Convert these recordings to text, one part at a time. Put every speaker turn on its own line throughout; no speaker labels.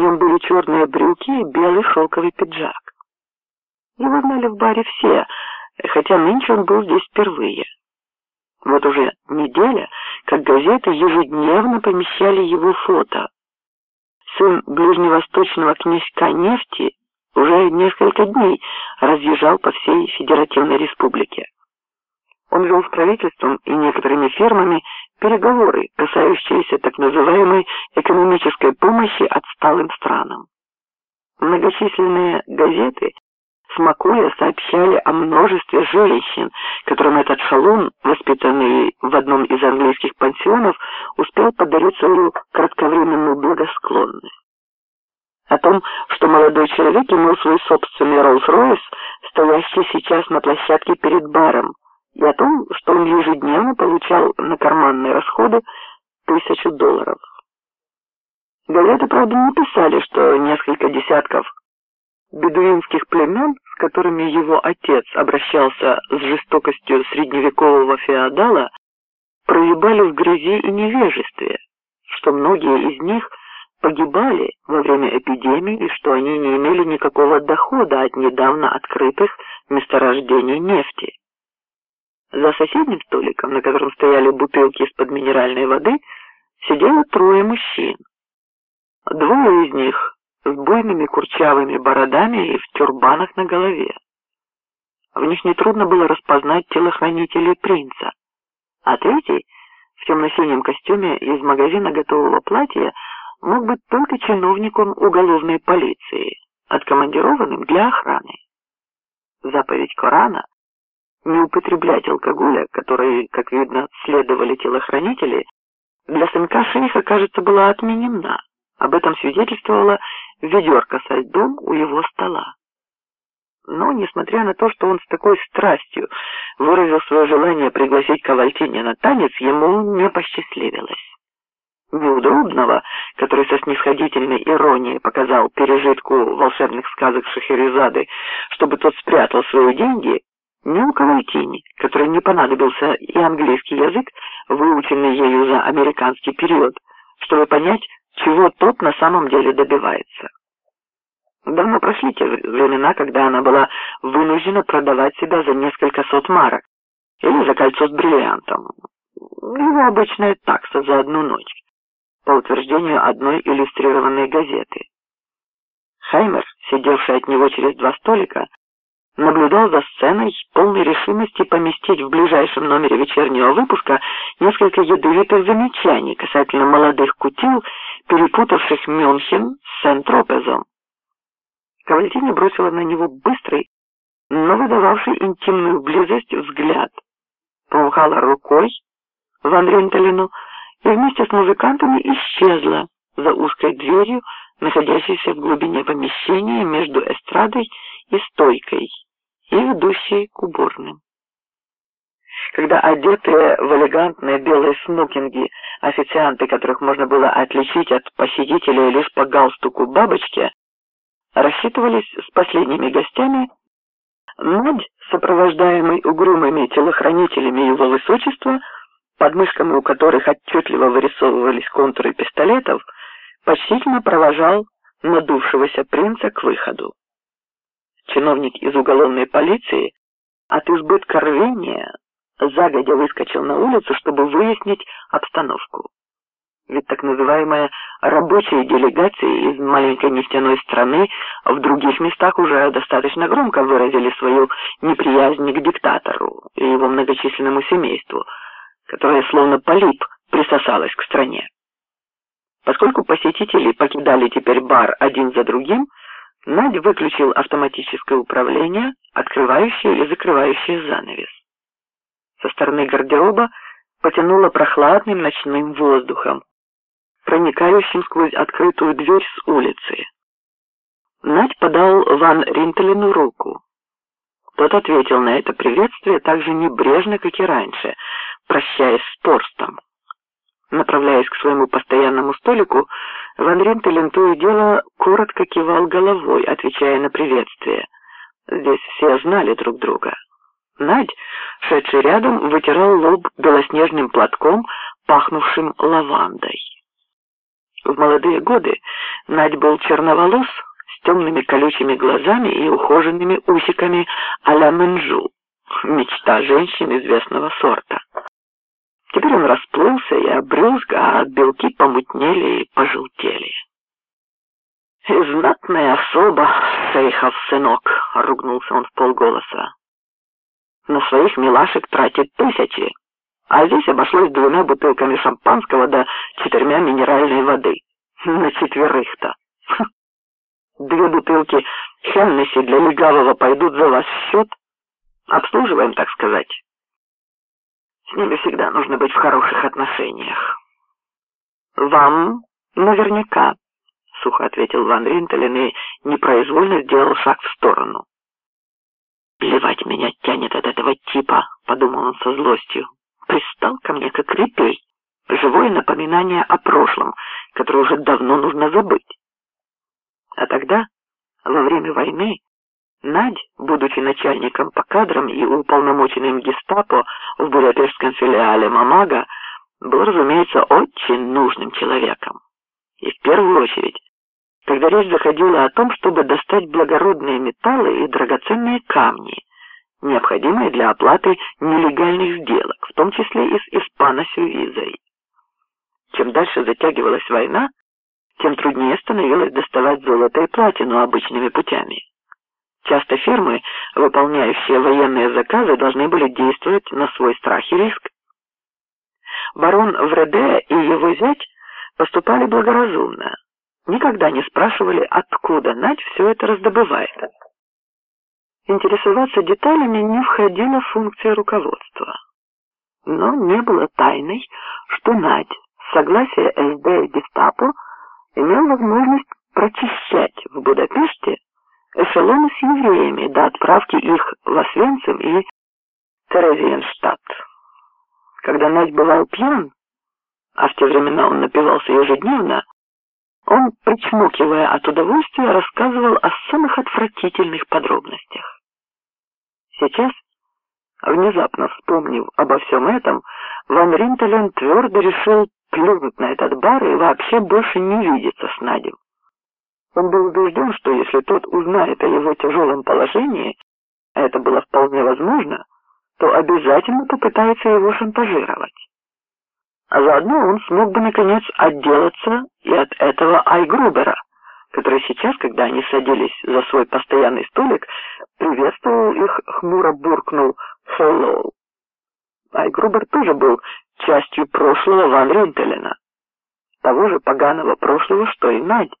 нем были черные брюки и белый шелковый пиджак. Его знали в баре все, хотя нынче он был здесь впервые. Вот уже неделя, как газеты ежедневно помещали его фото. Сын ближневосточного князька нефти уже несколько дней разъезжал по всей Федеративной Республике. Он вел с правительством и некоторыми фирмами переговоры, касающиеся так называемой экономической помощи отсталым странам. Многочисленные газеты, смакуя, сообщали о множестве женщин, которым этот шалун, воспитанный в одном из английских пансионов, успел подарить свою кратковременную благосклонность. О том, что молодой человек имел свой собственный Роллс-Ройс, стоящий сейчас на площадке перед баром, и о том, что он ежедневно получал на карманные расходы тысячу долларов. Газеты, правда, не писали, что несколько десятков бедуинских племен, с которыми его отец обращался с жестокостью средневекового феодала, проебали в грязи и невежестве, что многие из них погибали во время эпидемии и что они не имели никакого дохода от недавно открытых месторождений нефти. За соседним столиком, на котором стояли бутылки из-под минеральной воды, сидело трое мужчин. Двое из них с буйными курчавыми бородами и в тюрбанах на голове. В них нетрудно было распознать телохранителей принца, а третий в темно-синем костюме из магазина готового платья мог быть только чиновником уголовной полиции, откомандированным для охраны. Заповедь Корана не употреблять алкоголя, который, как видно, следовали телохранители, для сынка шейха, кажется, была отменена. Об этом свидетельствовала ведерко со льдом у его стола. Но, несмотря на то, что он с такой страстью выразил свое желание пригласить Кавальтине на танец, ему не посчастливилось. Неудобного, который со снисходительной иронией показал пережитку волшебных сказок Шахерезады, чтобы тот спрятал свои деньги, ни у Кавальтини, которой не понадобился и английский язык, выученный ею за американский период, чтобы понять, чего тот на самом деле добивается. Давно прошли те времена, когда она была вынуждена продавать себя за несколько сот марок или за кольцо с бриллиантом. Его обычная такса за одну ночь, по утверждению одной иллюстрированной газеты. Хаймер, сидевший от него через два столика, наблюдал за сценой полной решимости поместить в ближайшем номере вечернего выпуска несколько ядовитых замечаний касательно молодых кутил, перепутавших Мюнхен с Сент-Тропезом. Бросила на него быстрый, но выдававший интимную близость взгляд, помахала рукой Ван Рентелину и вместе с музыкантами исчезла за узкой дверью, находящейся в глубине помещения между эстрадой стойкой и ведущей к уборным. Когда одетые в элегантные белые смокинги официанты, которых можно было отличить от посетителей лишь по галстуку бабочки, рассчитывались с последними гостями, Надь, сопровождаемый угрюмыми телохранителями его высочества, под мышками у которых отчетливо вырисовывались контуры пистолетов, почтительно провожал надувшегося принца к выходу чиновник из уголовной полиции, от избытка рвения загодя выскочил на улицу, чтобы выяснить обстановку. Ведь так называемые рабочие делегации из маленькой нефтяной страны в других местах уже достаточно громко выразили свою неприязнь к диктатору и его многочисленному семейству, которое словно полип присосалось к стране. Поскольку посетители покидали теперь бар один за другим, Надь выключил автоматическое управление, открывающее и закрывающее занавес. Со стороны гардероба потянуло прохладным ночным воздухом, проникающим сквозь открытую дверь с улицы. Надь подал Ван Ринтелину руку. Тот ответил на это приветствие так же небрежно, как и раньше, прощаясь с Торстом. Направляясь к своему постоянному столику, Ван Ринтелен то и дело коротко кивал головой, отвечая на приветствие. Здесь все знали друг друга. Надь, шедший рядом, вытирал лоб белоснежным платком, пахнувшим лавандой. В молодые годы Надь был черноволос, с темными колючими глазами и ухоженными усиками а-ля Мэнджу, мечта женщин известного сорта. Теперь он расплылся и обрюзг, а белки помутнели и пожелтели. «И знатная особа, Сейхов сынок», — ругнулся он в полголоса. «На своих милашек тратит тысячи, а здесь обошлось двумя бутылками шампанского да четырьмя минеральной воды. На четверых-то. Две бутылки Хеннесси для легавого пойдут за вас в счет. Обслуживаем, так сказать. С ними всегда нужно быть в хороших отношениях. Вам наверняка, сухо ответил Ван Ринтелен и непроизвольно сделал шаг в сторону. «Плевать меня тянет от этого типа», — подумал он со злостью. «Пристал ко мне, как репей. Живое напоминание о прошлом, которое уже давно нужно забыть». А тогда, во время войны, Надь, будучи начальником по кадрам и уполномоченным гестапо в будапештском филиале Мамага, был, разумеется, очень нужным человеком. И в первую очередь, когда речь заходила о том, чтобы достать благородные металлы и драгоценные камни, необходимые для оплаты нелегальных сделок, в том числе и с испано-сювизой. Чем дальше затягивалась война, тем труднее становилось доставать золото и платину обычными путями. Часто фирмы, выполняющие военные заказы, должны были действовать на свой страх и риск. Барон Вреде и его зять поступали благоразумно, никогда не спрашивали, откуда Надь все это раздобывает. Интересоваться деталями не входила функция руководства. Но не было тайной, что Надь, согласие СД и гестапо, имел возможность прочищать в Будапеште эшелоны с евреями до отправки их в Освенцим и Терезиенштадт. Когда Надь бывал пьян, а в те времена он напивался ежедневно, он, причмокивая от удовольствия, рассказывал о самых отвратительных подробностях. Сейчас, внезапно вспомнив обо всем этом, Ван Ринтелен твердо решил плюнуть на этот бар и вообще больше не видеться с Надем. Он был убежден, что если тот узнает о его тяжелом положении, а это было вполне возможно, то обязательно попытается его шантажировать. А заодно он смог бы, наконец, отделаться и от этого Айгрубера, который сейчас, когда они садились за свой постоянный столик, приветствовал их, хмуро буркнул «Hello». Айгрубер тоже был частью прошлого Ван Ринтелена, того же поганого прошлого, что и Надь.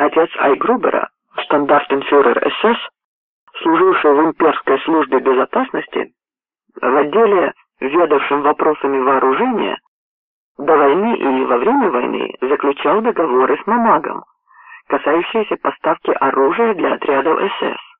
Отец Айгрубера, штандартенфюрер СС, служивший в имперской службе безопасности, в отделе, ведавшем вопросами вооружения, до войны и во время войны заключал договоры с Мамагом, касающиеся поставки оружия для отрядов СС.